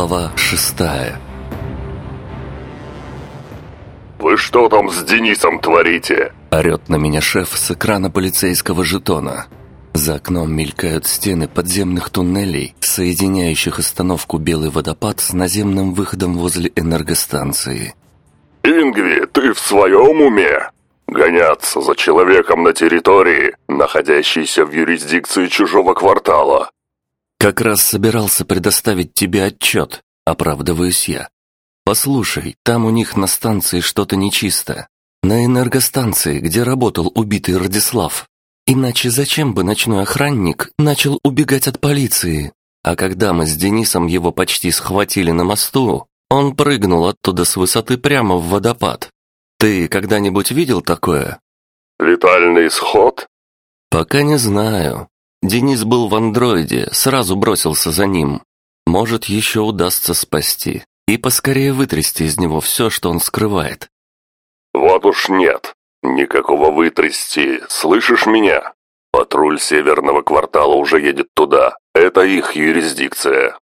Глава шестая «Вы что там с Денисом творите?» Орет на меня шеф с экрана полицейского жетона. За окном мелькают стены подземных туннелей, соединяющих остановку «Белый водопад» с наземным выходом возле энергостанции. «Ингви, ты в своем уме? Гоняться за человеком на территории, находящейся в юрисдикции чужого квартала. «Как раз собирался предоставить тебе отчет», — оправдываюсь я. «Послушай, там у них на станции что-то нечисто. На энергостанции, где работал убитый Радислав. Иначе зачем бы ночной охранник начал убегать от полиции? А когда мы с Денисом его почти схватили на мосту, он прыгнул оттуда с высоты прямо в водопад. Ты когда-нибудь видел такое?» «Летальный исход?» «Пока не знаю. Денис был в андроиде, сразу бросился за ним. Может, еще удастся спасти. И поскорее вытрясти из него все, что он скрывает. «Вот уж нет. Никакого вытрясти. Слышишь меня? Патруль северного квартала уже едет туда. Это их юрисдикция».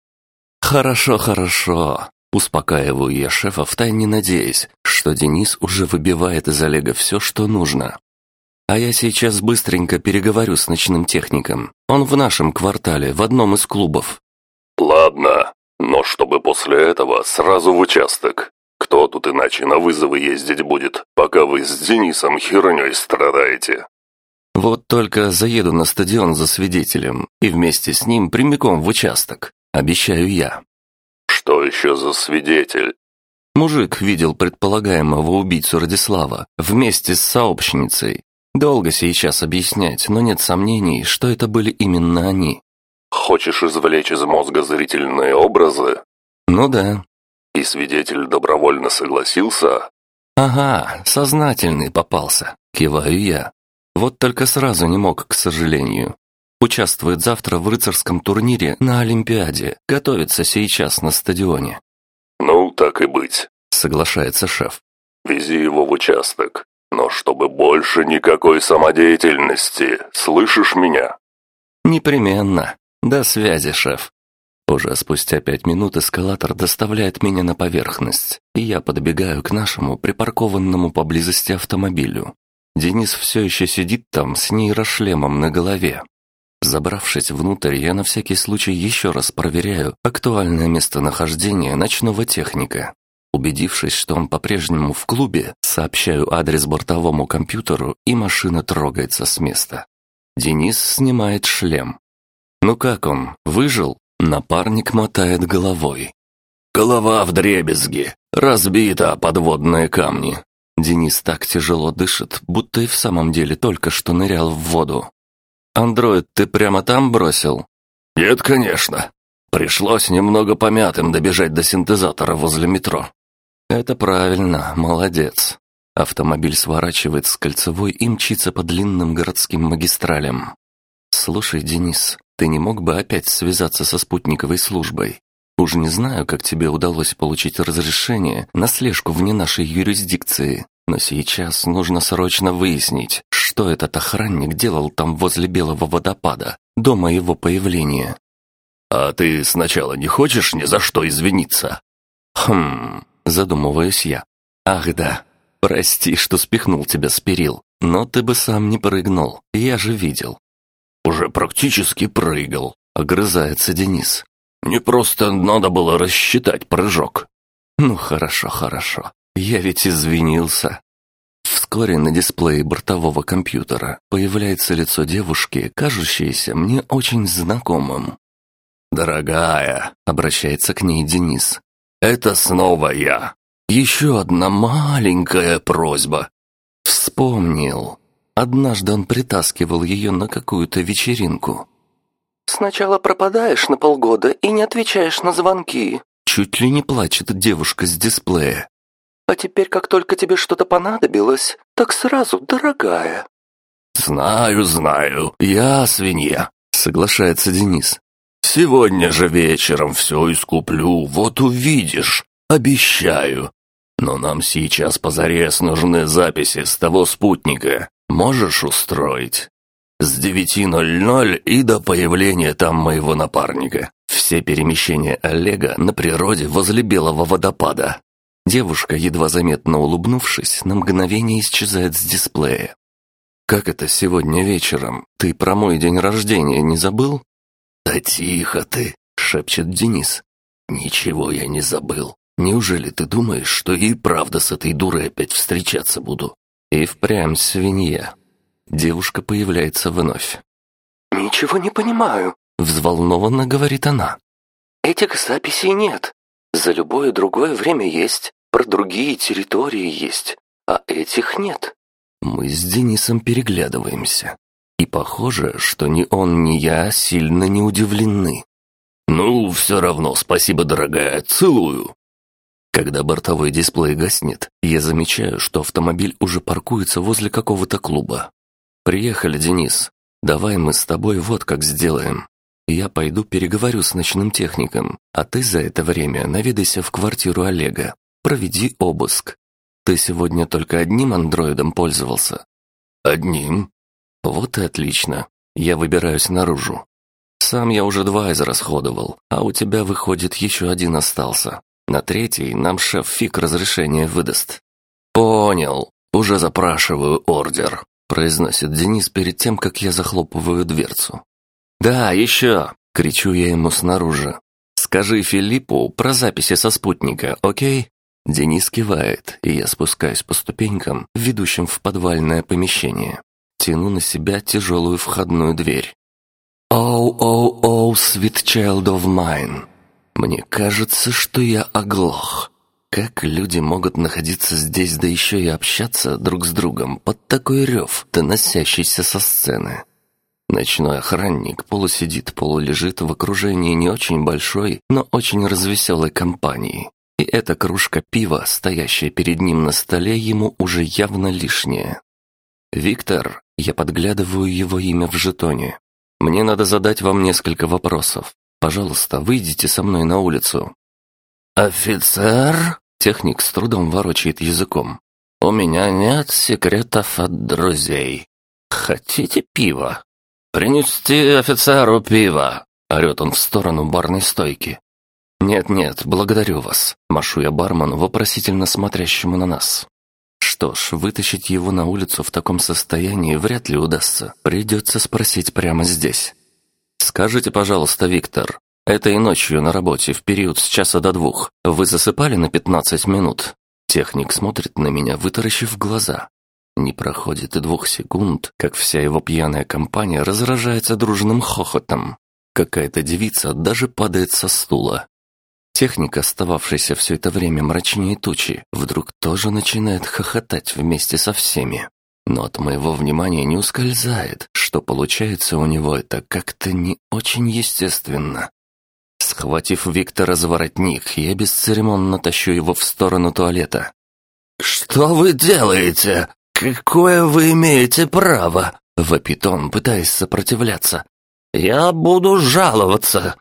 «Хорошо, хорошо», — успокаиваю я шефа, втайне надеясь, что Денис уже выбивает из Олега все, что нужно. А я сейчас быстренько переговорю с ночным техником. Он в нашем квартале, в одном из клубов». «Ладно, но чтобы после этого сразу в участок. Кто тут иначе на вызовы ездить будет, пока вы с Денисом херней страдаете?» «Вот только заеду на стадион за свидетелем и вместе с ним прямиком в участок. Обещаю я». «Что еще за свидетель?» Мужик видел предполагаемого убийцу Радислава вместе с сообщницей. Долго сейчас объяснять, но нет сомнений, что это были именно они. Хочешь извлечь из мозга зрительные образы? Ну да. И свидетель добровольно согласился? Ага, сознательный попался, киваю я. Вот только сразу не мог, к сожалению. Участвует завтра в рыцарском турнире на Олимпиаде, готовится сейчас на стадионе. Ну, так и быть, соглашается шеф. Вези его в участок. Но чтобы больше никакой самодеятельности, слышишь меня?» «Непременно. До связи, шеф». Уже спустя пять минут эскалатор доставляет меня на поверхность, и я подбегаю к нашему припаркованному поблизости автомобилю. Денис все еще сидит там с нейрошлемом на голове. Забравшись внутрь, я на всякий случай еще раз проверяю актуальное местонахождение ночного техника. Убедившись, что он по-прежнему в клубе, сообщаю адрес бортовому компьютеру, и машина трогается с места. Денис снимает шлем. «Ну как он, выжил?» Напарник мотает головой. «Голова в дребезги, разбита подводные камни». Денис так тяжело дышит, будто и в самом деле только что нырял в воду. «Андроид ты прямо там бросил?» «Нет, конечно. Пришлось немного помятым добежать до синтезатора возле метро. «Это правильно, молодец». Автомобиль сворачивает с кольцевой и мчится по длинным городским магистралям. «Слушай, Денис, ты не мог бы опять связаться со спутниковой службой? Уж не знаю, как тебе удалось получить разрешение на слежку вне нашей юрисдикции, но сейчас нужно срочно выяснить, что этот охранник делал там возле Белого водопада до моего появления». «А ты сначала не хочешь ни за что извиниться?» «Хм, задумываюсь я. «Ах да, прости, что спихнул тебя с перил, но ты бы сам не прыгнул, я же видел». «Уже практически прыгал», — огрызается Денис. «Не просто надо было рассчитать прыжок». «Ну хорошо, хорошо, я ведь извинился». Вскоре на дисплее бортового компьютера появляется лицо девушки, кажущееся мне очень знакомым. «Дорогая», — обращается к ней Денис, это снова я. Еще одна маленькая просьба. Вспомнил. Однажды он притаскивал ее на какую-то вечеринку. «Сначала пропадаешь на полгода и не отвечаешь на звонки». Чуть ли не плачет девушка с дисплея. «А теперь, как только тебе что-то понадобилось, так сразу, дорогая». «Знаю, знаю, я свинья», — соглашается Денис. Сегодня же вечером все искуплю, вот увидишь, обещаю. Но нам сейчас позарез нужны записи с того спутника. Можешь устроить? С 9.00 и до появления там моего напарника. Все перемещения Олега на природе возле белого водопада. Девушка, едва заметно улыбнувшись, на мгновение исчезает с дисплея. «Как это сегодня вечером? Ты про мой день рождения не забыл?» «Да тихо ты!» — шепчет Денис. «Ничего я не забыл. Неужели ты думаешь, что и правда с этой дурой опять встречаться буду?» И впрямь свинья. Девушка появляется вновь. «Ничего не понимаю», — взволнованно говорит она. «Этих записей нет. За любое другое время есть, про другие территории есть, а этих нет». Мы с Денисом переглядываемся. И похоже, что ни он, ни я сильно не удивлены. «Ну, все равно, спасибо, дорогая, целую». Когда бортовой дисплей гаснет, я замечаю, что автомобиль уже паркуется возле какого-то клуба. «Приехали, Денис. Давай мы с тобой вот как сделаем. Я пойду переговорю с ночным техником, а ты за это время наведайся в квартиру Олега. Проведи обыск. Ты сегодня только одним андроидом пользовался?» «Одним?» «Вот и отлично. Я выбираюсь наружу. Сам я уже два израсходовал, а у тебя, выходит, еще один остался. На третий нам шеф фиг разрешение выдаст». «Понял. Уже запрашиваю ордер», — произносит Денис перед тем, как я захлопываю дверцу. «Да, еще!» — кричу я ему снаружи. «Скажи Филиппу про записи со спутника, окей?» Денис кивает, и я спускаюсь по ступенькам, ведущим в подвальное помещение. Тяну на себя тяжелую входную дверь. «Оу, оу, оу, sweet child of mine!» Мне кажется, что я оглох. Как люди могут находиться здесь, да еще и общаться друг с другом под такой рев, доносящийся со сцены? Ночной охранник полусидит, полулежит в окружении не очень большой, но очень развеселой компании. И эта кружка пива, стоящая перед ним на столе, ему уже явно лишняя. «Виктор», я подглядываю его имя в жетоне. «Мне надо задать вам несколько вопросов. Пожалуйста, выйдите со мной на улицу». «Офицер?» Техник с трудом ворочает языком. «У меня нет секретов от друзей. Хотите пива?» «Принести офицеру пива!» — орет он в сторону барной стойки. «Нет-нет, благодарю вас», — машу я бармену, вопросительно смотрящему на нас. Что ж, вытащить его на улицу в таком состоянии вряд ли удастся. Придется спросить прямо здесь. «Скажите, пожалуйста, Виктор, этой ночью на работе в период с часа до двух вы засыпали на пятнадцать минут?» Техник смотрит на меня, вытаращив глаза. Не проходит и двух секунд, как вся его пьяная компания разражается дружным хохотом. Какая-то девица даже падает со стула. Техник, остававшийся все это время мрачнее тучи, вдруг тоже начинает хохотать вместе со всеми. Но от моего внимания не ускользает, что получается у него это как-то не очень естественно. Схватив Виктора за воротник, я бесцеремонно тащу его в сторону туалета. «Что вы делаете? Какое вы имеете право?» — вопит он, пытаясь сопротивляться. «Я буду жаловаться!»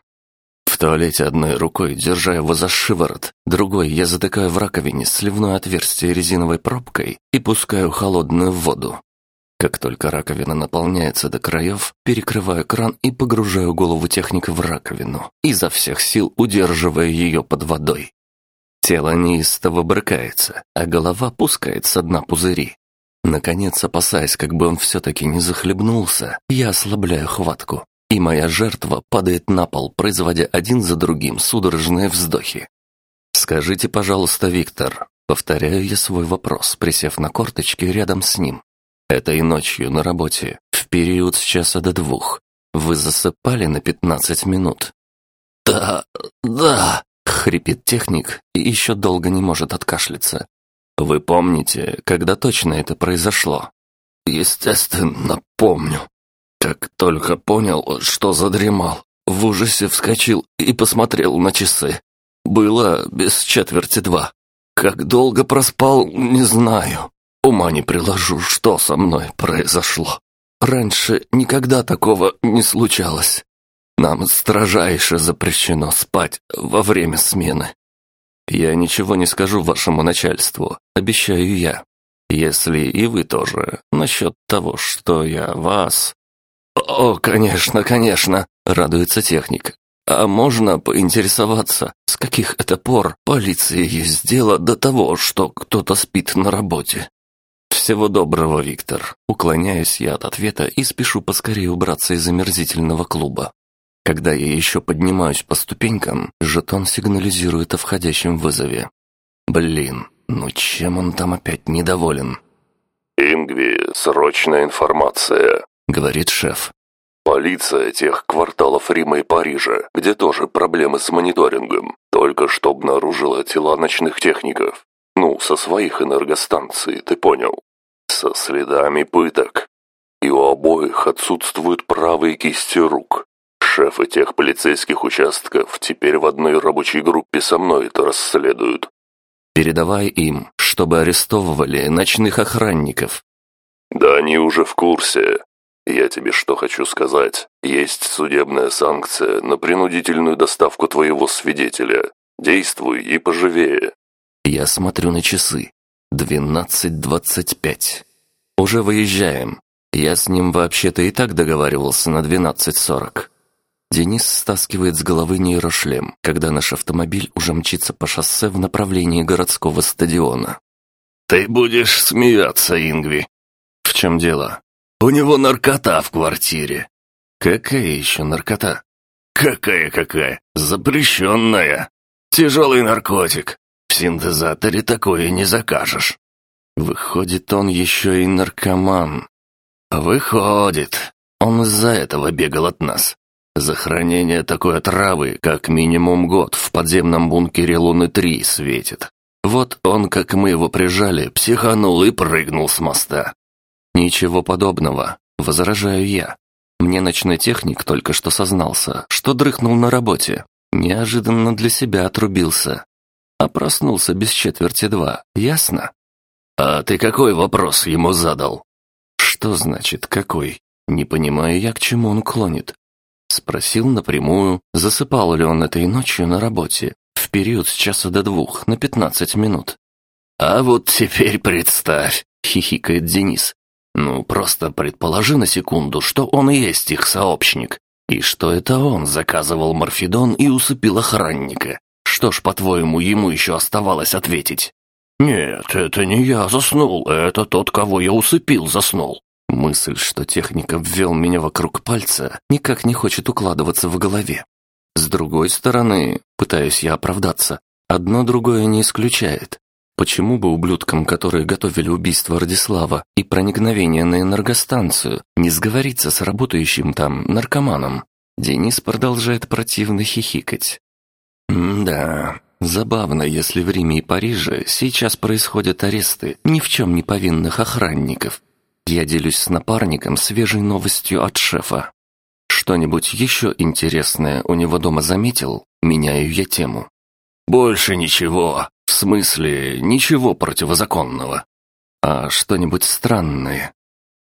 Туалете одной рукой, держа его за шиворот, другой я затыкаю в раковине сливное отверстие резиновой пробкой и пускаю холодную воду. Как только раковина наполняется до краев, перекрываю кран и погружаю голову техника в раковину, изо всех сил удерживая ее под водой. Тело неистово брыкается, а голова пускает со дна пузыри. Наконец, опасаясь, как бы он все-таки не захлебнулся, я ослабляю хватку, и моя жертва падает на пол, производя один за другим судорожные вздохи. «Скажите, пожалуйста, Виктор», — повторяю я свой вопрос, присев на корточки рядом с ним. Этой ночью на работе, в период с часа до двух, вы засыпали на пятнадцать минут?» «Да, да», — хрипит техник и еще долго не может откашляться. «Вы помните, когда точно это произошло?» «Естественно, помню. Как только понял, что задремал, в ужасе вскочил и посмотрел на часы. Было без четверти два. Как долго проспал, не знаю. Ума не приложу, что со мной произошло. Раньше никогда такого не случалось. Нам строжайше запрещено спать во время смены. Я ничего не скажу вашему начальству, обещаю я. Если и вы тоже, насчет того, что я вас... О, конечно, конечно, радуется техник. А можно поинтересоваться, с каких это пор полиция есть дело до того, что кто-то спит на работе?» «Всего доброго, Виктор». Уклоняюсь я от ответа и спешу поскорее убраться из омерзительного клуба. Когда я еще поднимаюсь по ступенькам, жетон сигнализирует о входящем вызове. Блин, ну чем он там опять недоволен? «Ингви, срочная информация», — говорит шеф. «Полиция тех кварталов Рима и Парижа, где тоже проблемы с мониторингом, только что обнаружила тела ночных техников. Ну, со своих энергостанций, ты понял. Со следами пыток. И у обоих отсутствуют правые кисти рук. Шефы тех полицейских участков теперь в одной рабочей группе со мной это расследуют. Передавай им, чтобы арестовывали ночных охранников. Да они уже в курсе. Я тебе что хочу сказать. Есть судебная санкция на принудительную доставку твоего свидетеля. Действуй и поживее. Я смотрю на часы. Двенадцать двадцать пять. Уже выезжаем. Я с ним вообще-то и так договаривался на двенадцать сорок. Денис стаскивает с головы нейрошлем, когда наш автомобиль уже мчится по шоссе в направлении городского стадиона. «Ты будешь смеяться, Ингви». «В чем дело?» «У него наркота в квартире». «Какая еще наркота?» «Какая-какая? Запрещенная. Тяжелый наркотик. В синтезаторе такое не закажешь». «Выходит, он еще и наркоман». «Выходит. Он из-за этого бегал от нас. За хранение такой отравы как минимум год в подземном бункере Луны-3 светит. Вот он, как мы его прижали, психанул и прыгнул с моста. Ничего подобного, возражаю я. Мне ночной техник только что сознался, что дрыхнул на работе. Неожиданно для себя отрубился. А проснулся без четверти два, ясно? А ты какой вопрос ему задал? Что значит «какой»? Не понимаю я, к чему он клонит. Спросил напрямую, засыпал ли он этой ночью на работе, в период с часа до двух, на пятнадцать минут. «А вот теперь представь», — хихикает Денис. «Ну, просто предположи на секунду, что он и есть их сообщник, и что это он заказывал морфидон и усыпил охранника. Что ж, по-твоему, ему еще оставалось ответить?» «Нет, это не я заснул, это тот, кого я усыпил, заснул. Мысль, что техника ввел меня вокруг пальца, никак не хочет укладываться в голове. С другой стороны, пытаюсь я оправдаться, одно другое не исключает. Почему бы ублюдкам, которые готовили убийство Радислава и проникновение на энергостанцию, не сговориться с работающим там наркоманом? Денис продолжает противно хихикать. М-да, забавно, если в Риме и Париже сейчас происходят аресты ни в чем не повинных охранников. Я делюсь с напарником свежей новостью от шефа. Что-нибудь еще интересное у него дома заметил? Меняю я тему. Больше ничего. В смысле, ничего противозаконного. А что-нибудь странное?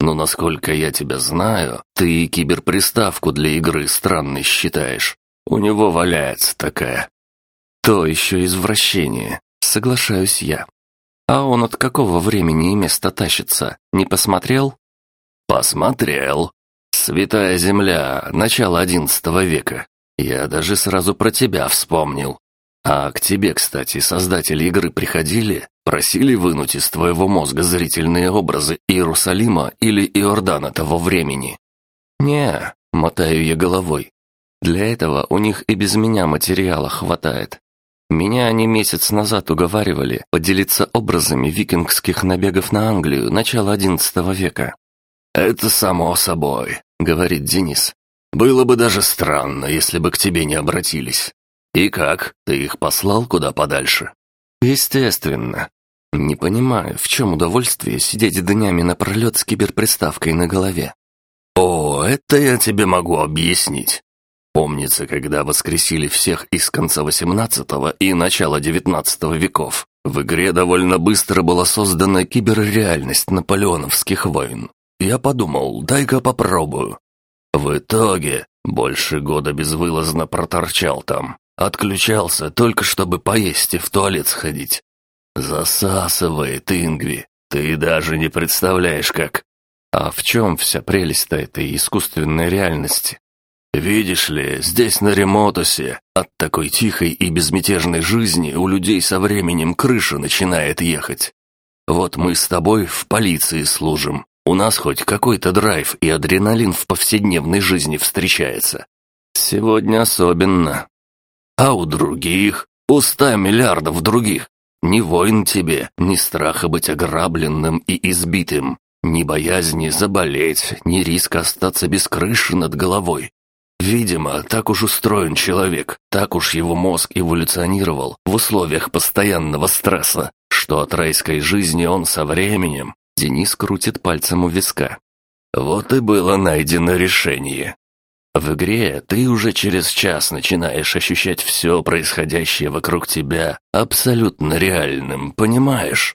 Ну, насколько я тебя знаю, ты киберприставку для игры странной считаешь. У него валяется такая. То еще извращение. Соглашаюсь я. А он от какого времени и места тащится? Не посмотрел? Посмотрел. Святая земля, начало одиннадцатого века. Я даже сразу про тебя вспомнил. А к тебе, кстати, создатели игры приходили, просили вынуть из твоего мозга зрительные образы Иерусалима или Иордана того времени. Не, мотаю я головой. Для этого у них и без меня материала хватает. Меня они месяц назад уговаривали поделиться образами викингских набегов на Англию начала XI века. «Это само собой», — говорит Денис. «Было бы даже странно, если бы к тебе не обратились. И как, ты их послал куда подальше?» «Естественно. Не понимаю, в чем удовольствие сидеть днями напролет с киберприставкой на голове?» «О, это я тебе могу объяснить. Помнится, когда воскресили всех из конца XVIII и начала XIX веков, в игре довольно быстро была создана киберреальность наполеоновских войн. Я подумал, дай-ка попробую. В итоге больше года безвылазно проторчал там. Отключался только чтобы поесть и в туалет сходить. Засасывает Ингви. Ты даже не представляешь как. А в чем вся прелесть-то этой искусственной реальности? Видишь ли, здесь на Ремотусе от такой тихой и безмятежной жизни у людей со временем крыша начинает ехать. Вот мы с тобой в полиции служим. У нас хоть какой-то драйв и адреналин в повседневной жизни встречается. Сегодня особенно. А у других, у ста миллиардов других, ни войн тебе, ни страха быть ограбленным и избитым, ни боязни заболеть, ни риска остаться без крыши над головой. Видимо, так уж устроен человек, так уж его мозг эволюционировал в условиях постоянного стресса, что от райской жизни он со временем... Денис крутит пальцем у виска. Вот и было найдено решение. В игре ты уже через час начинаешь ощущать все происходящее вокруг тебя абсолютно реальным, понимаешь?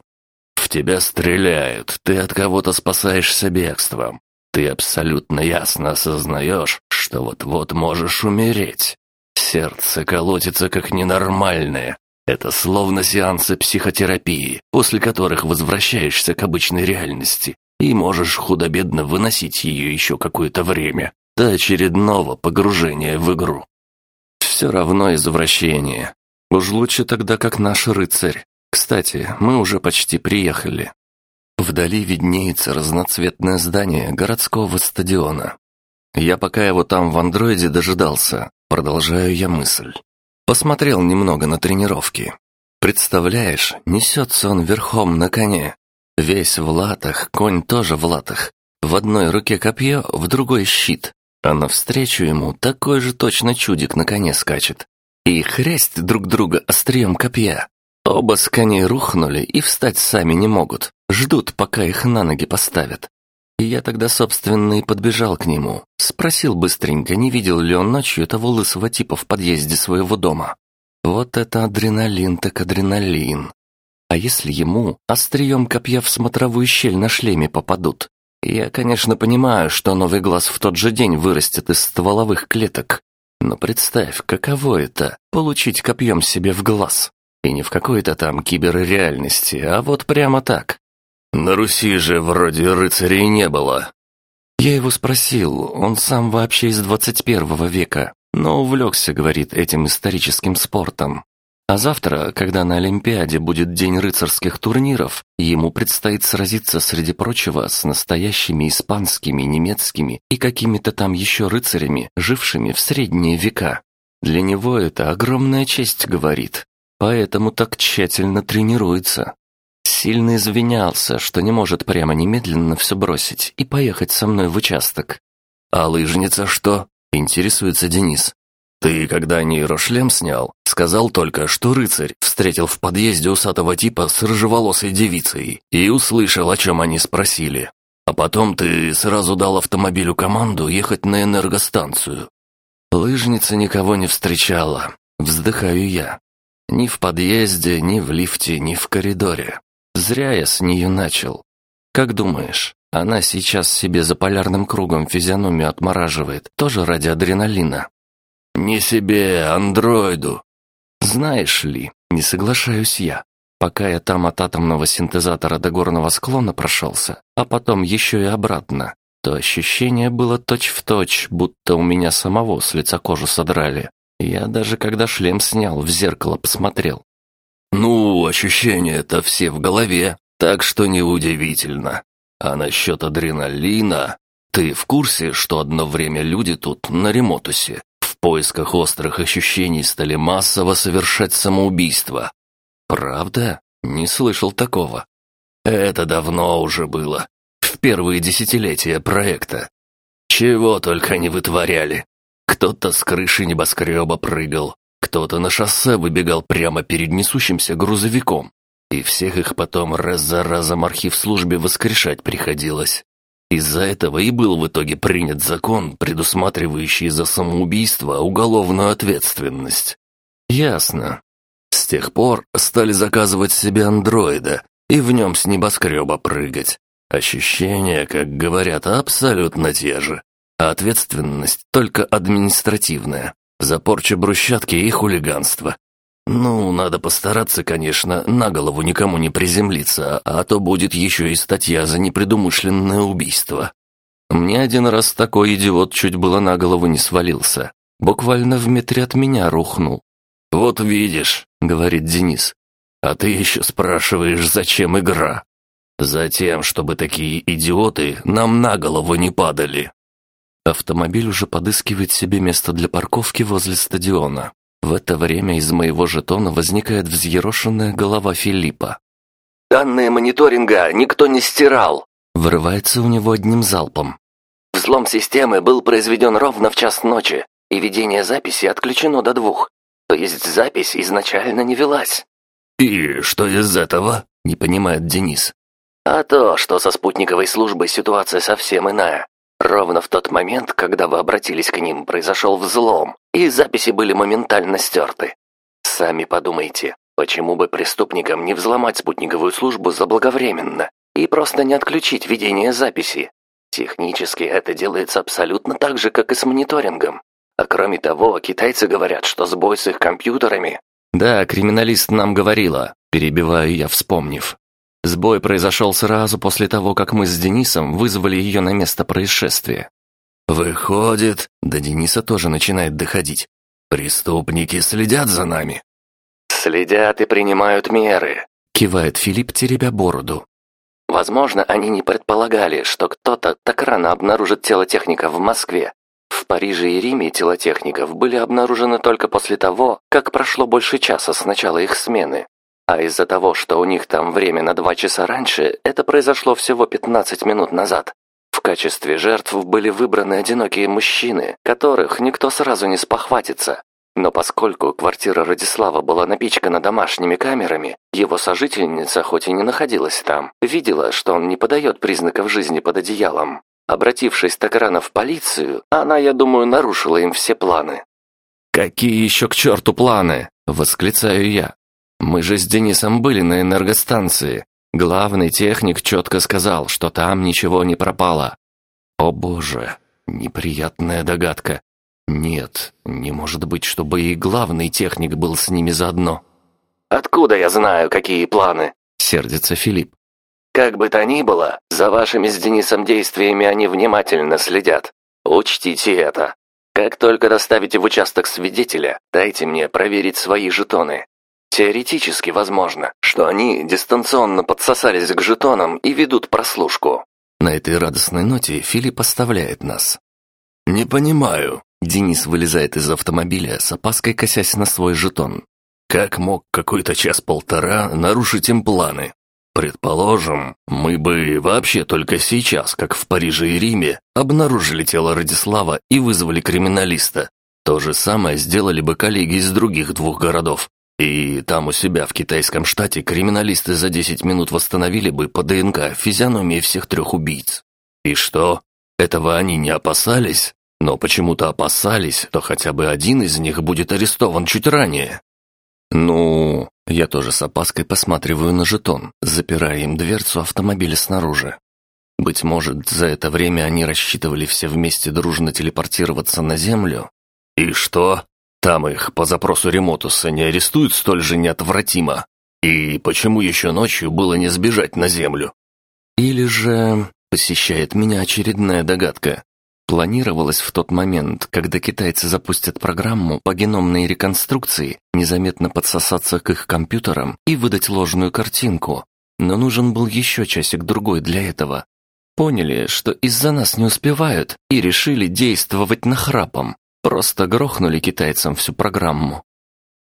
В тебя стреляют, ты от кого-то спасаешься бегством. Ты абсолютно ясно осознаешь, что вот-вот можешь умереть. Сердце колотится как ненормальное. Это словно сеансы психотерапии, после которых возвращаешься к обычной реальности и можешь худо-бедно выносить ее еще какое-то время до очередного погружения в игру. Все равно извращение. Уж лучше тогда, как наш рыцарь. Кстати, мы уже почти приехали. Вдали виднеется разноцветное здание городского стадиона. Я пока его там в андроиде дожидался, продолжаю я мысль. Посмотрел немного на тренировки. Представляешь, несется он верхом на коне. Весь в латах, конь тоже в латах. В одной руке копье, в другой щит. А навстречу ему такой же точно чудик на коне скачет. И хрясть друг друга острием копья. Оба с коней рухнули и встать сами не могут. Ждут, пока их на ноги поставят. И я тогда, собственно, и подбежал к нему. Спросил быстренько, не видел ли он ночью того лысого типа в подъезде своего дома. Вот это адреналин так адреналин. А если ему острием копья в смотровую щель на шлеме попадут? Я, конечно, понимаю, что новый глаз в тот же день вырастет из стволовых клеток. Но представь, каково это — получить копьем себе в глаз. И не в какой-то там киберреальности, а вот прямо так, на Руси же вроде рыцарей не было. Я его спросил, он сам вообще из 21 века, но увлекся, говорит, этим историческим спортом. А завтра, когда на Олимпиаде будет день рыцарских турниров, ему предстоит сразиться, среди прочего, с настоящими испанскими, немецкими и какими-то там еще рыцарями, жившими в средние века. Для него это огромная честь, говорит, поэтому так тщательно тренируется. Сильно извинялся, что не может прямо немедленно все бросить и поехать со мной в участок. «А лыжница что?» — интересуется Денис. «Ты, когда нейрошлем снял, сказал только, что рыцарь встретил в подъезде усатого типа с рыжеволосой девицей и услышал, о чем они спросили. А потом ты сразу дал автомобилю команду ехать на энергостанцию. Лыжница никого не встречала, вздыхаю я. Ни в подъезде, ни в лифте, ни в коридоре. Зря я с нее начал. Как думаешь, она сейчас себе за полярным кругом физиономию отмораживает, тоже ради адреналина? Не себе, андроиду. Знаешь ли, не соглашаюсь я. Пока я там от атомного синтезатора до горного склона прошелся, а потом еще и обратно, то ощущение было точь-в-точь, точь, будто у меня самого с лица кожу содрали. Я даже когда шлем снял, в зеркало посмотрел. Ну, ощущения-то все в голове, так что неудивительно. А насчет адреналина... Ты в курсе, что одно время люди тут, на Ремотусе, поисках острых ощущений стали массово совершать самоубийство? Правда? Не слышал такого. Это давно уже было. В первые десятилетия проекта. Чего только не вытворяли. Кто-то с крыши небоскреба прыгал, кто-то на шоссе выбегал прямо перед несущимся грузовиком, и всех их потом раз за разом архив службе воскрешать приходилось. Из-за этого и был в итоге принят закон, предусматривающий за самоубийство уголовную ответственность. Ясно. С тех пор стали заказывать себе андроида и в нем с небоскреба прыгать. Ощущения, как говорят, абсолютно те же. А ответственность только административная за порчу брусчатки и хулиганство. Ну, надо постараться, конечно, на голову никому не приземлиться, а то будет еще и статья за непредумышленное убийство. Мне один раз такой идиот чуть было на голову не свалился. Буквально в метре от меня рухнул. «Вот видишь», — говорит Денис. «А ты еще спрашиваешь, зачем игра?» «Затем, чтобы такие идиоты нам на голову не падали». Автомобиль уже подыскивает себе место для парковки возле стадиона. В это время из моего жетона возникает взъерошенная голова Филиппа. «Данные мониторинга никто не стирал!» Вырывается у него одним залпом. Взлом системы был произведен ровно в час ночи, и ведение записи отключено до двух. То есть запись изначально не велась. «И что из этого?» — не понимает Денис. А то, что со спутниковой службой ситуация совсем иная. Ровно в тот момент, когда вы обратились к ним, произошел взлом, и записи были моментально стерты. Сами подумайте, почему бы преступникам не взломать спутниковую службу заблаговременно и просто не отключить ведение записи? Технически это делается абсолютно так же, как и с мониторингом. А кроме того, китайцы говорят, что сбой с их компьютерами... Да, криминалист нам говорила, перебиваю я, вспомнив. Сбой произошел сразу после того, как мы с Денисом вызвали ее на место происшествия. Выходит, до Дениса тоже начинает доходить. Преступники следят за нами. Следят и принимают меры, кивает Филипп, теребя бороду. Возможно, они не предполагали, что кто-то так рано обнаружит тело техника в Москве. В Париже и Риме тела техников были обнаружены только после того, как прошло больше часа с начала их смены. А из-за того, что у них там время на два часа раньше, это произошло всего 15 минут назад. В качестве жертв были выбраны одинокие мужчины, которых никто сразу не спохватится. Но поскольку квартира Радислава была напичкана домашними камерами, его сожительница, хоть и не находилась там, видела, что он не подает признаков жизни под одеялом. Обратившись так рано в полицию, она, я думаю, нарушила им все планы. «Какие еще к черту планы?» – восклицаю я. Мы же с Денисом были на энергостанции. Главный техник четко сказал, что там ничего не пропало. О боже, неприятная догадка. Нет, не может быть, чтобы и главный техник был с ними заодно. «Откуда я знаю, какие планы?» — сердится Филипп. «Как бы то ни было, за вашими с Денисом действиями они внимательно следят. Учтите это. Как только доставите в участок свидетеля, дайте мне проверить свои жетоны. Теоретически возможно, что они дистанционно подсосались к жетонам и ведут прослушку. На этой радостной ноте Филипп оставляет нас. «Не понимаю». Денис вылезает из автомобиля, с опаской косясь на свой жетон. «Как мог какой-то час-полтора нарушить им планы? Предположим, мы бы вообще только сейчас, как в Париже и Риме, обнаружили тело Радислава и вызвали криминалиста. То же самое сделали бы коллеги из других двух городов. И там у себя в китайском штате криминалисты за 10 минут восстановили бы по ДНК физиономии всех трех убийц. И что? Этого они не опасались? Но почему-то опасались, то хотя бы один из них будет арестован чуть ранее. Ну, я тоже с опаской посматриваю на жетон, запирая им дверцу автомобиля снаружи. Быть может, за это время они рассчитывали все вместе дружно телепортироваться на Землю? И что? Там их по запросу Ремотуса не арестуют столь же неотвратимо. И почему еще ночью было не сбежать на землю? Или же посещает меня очередная догадка. Планировалось в тот момент, когда китайцы запустят программу по геномной реконструкции, незаметно подсосаться к их компьютерам и выдать ложную картинку. Но нужен был еще часик-другой для этого. Поняли, что из-за нас не успевают, и решили действовать нахрапом. Просто грохнули китайцам всю программу.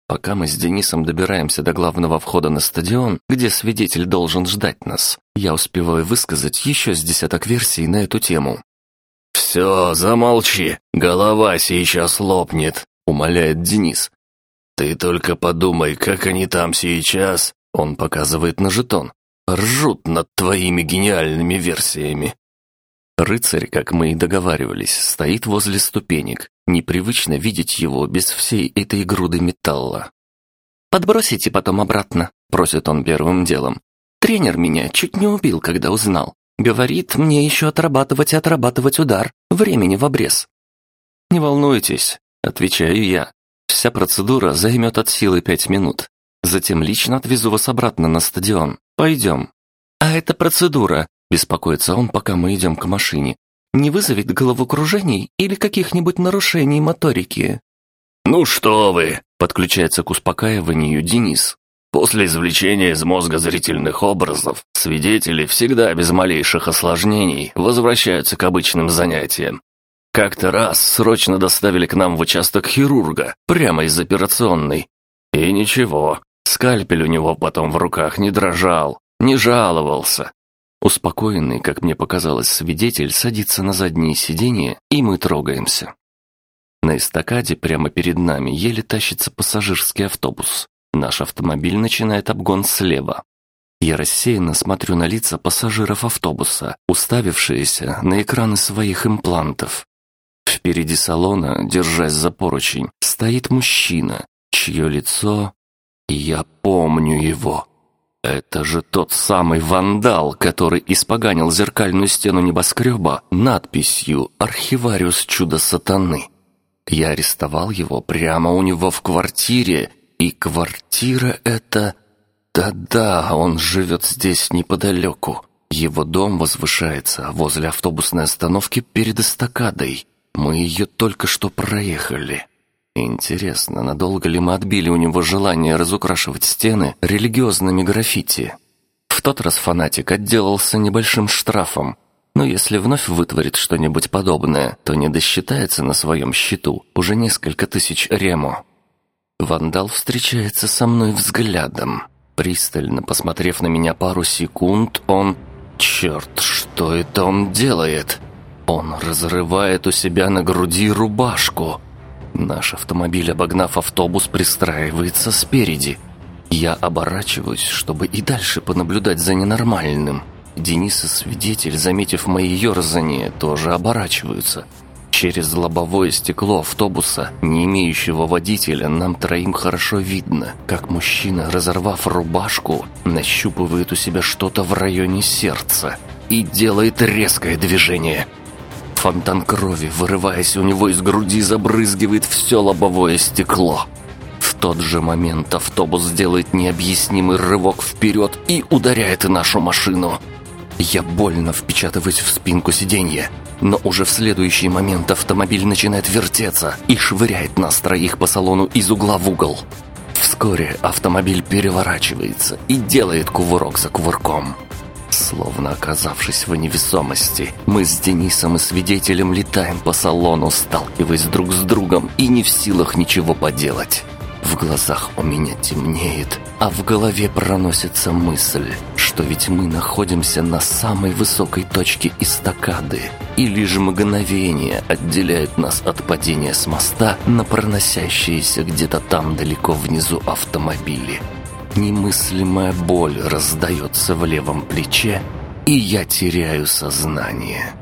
Пока мы с Денисом добираемся до главного входа на стадион, где свидетель должен ждать нас, я успеваю высказать еще с десяток версий на эту тему. «Все, замолчи, голова сейчас лопнет», — умоляет Денис. «Ты только подумай, как они там сейчас...» Он показывает на жетон. «Ржут над твоими гениальными версиями». Рыцарь, как мы и договаривались, стоит возле ступенек. Непривычно видеть его без всей этой груды металла. «Подбросите потом обратно», — просит он первым делом. «Тренер меня чуть не убил, когда узнал. Говорит, мне еще отрабатывать и отрабатывать удар. Времени в обрез». «Не волнуйтесь», — отвечаю я. «Вся процедура займет от силы пять минут. Затем лично отвезу вас обратно на стадион. Пойдем». «А это процедура», Беспокоится он, пока мы идем к машине. Не вызовет головокружений или каких-нибудь нарушений моторики?» «Ну что вы!» — подключается к успокаиванию Денис. «После извлечения из мозга зрительных образов свидетели всегда без малейших осложнений возвращаются к обычным занятиям. Как-то раз срочно доставили к нам в участок хирурга, прямо из операционной. И ничего, скальпель у него потом в руках не дрожал, не жаловался. Успокоенный, как мне показалось, свидетель садится на заднее сиденье, и мы трогаемся. На эстакаде прямо перед нами еле тащится пассажирский автобус. Наш автомобиль начинает обгон слева. Я рассеянно смотрю на лица пассажиров автобуса, уставившиеся на экраны своих имплантов. Впереди салона, держась за поручень, стоит мужчина, чье лицо... Я помню его. Это же тот самый вандал, который испоганил зеркальную стену небоскреба надписью «Архивариус чудо сатаны». Я арестовал его прямо у него в квартире, и квартира эта... Да-да, он живет здесь неподалеку. Его дом возвышается возле автобусной остановки перед эстакадой. Мы ее только что проехали. Интересно, надолго ли мы отбили у него желание разукрашивать стены религиозными граффити? В тот раз фанатик отделался небольшим штрафом, но если вновь вытворит что-нибудь подобное, то не досчитается на своем счету уже несколько тысяч рему. Вандал встречается со мной взглядом. Пристально посмотрев на меня пару секунд, он... Черт, что это он делает? Он разрывает у себя на груди рубашку. Наш автомобиль, обогнав автобус, пристраивается спереди. Я оборачиваюсь, чтобы и дальше понаблюдать за ненормальным. Денис и свидетель, заметив мои ерзания, тоже оборачиваются. Через лобовое стекло автобуса, не имеющего водителя, нам троим хорошо видно, как мужчина, разорвав рубашку, нащупывает у себя что-то в районе сердца и делает резкое движение – Фонтан крови, вырываясь у него из груди, забрызгивает все лобовое стекло. В тот же момент автобус делает необъяснимый рывок вперед и ударяет нашу машину. Я больно впечатываюсь в спинку сиденья, но уже в следующий момент автомобиль начинает вертеться и швыряет нас троих по салону из угла в угол. Вскоре автомобиль переворачивается и делает кувырок за кувырком. Словно оказавшись в невесомости, мы с Денисом и свидетелем летаем по салону, сталкиваясь друг с другом и не в силах ничего поделать. В глазах у меня темнеет, а в голове проносится мысль, что ведь мы находимся на самой высокой точке эстакады, и лишь мгновение отделяет нас от падения с моста на проносящиеся где-то там далеко внизу автомобили. Немыслимая боль раздается в левом плече, и я теряю сознание.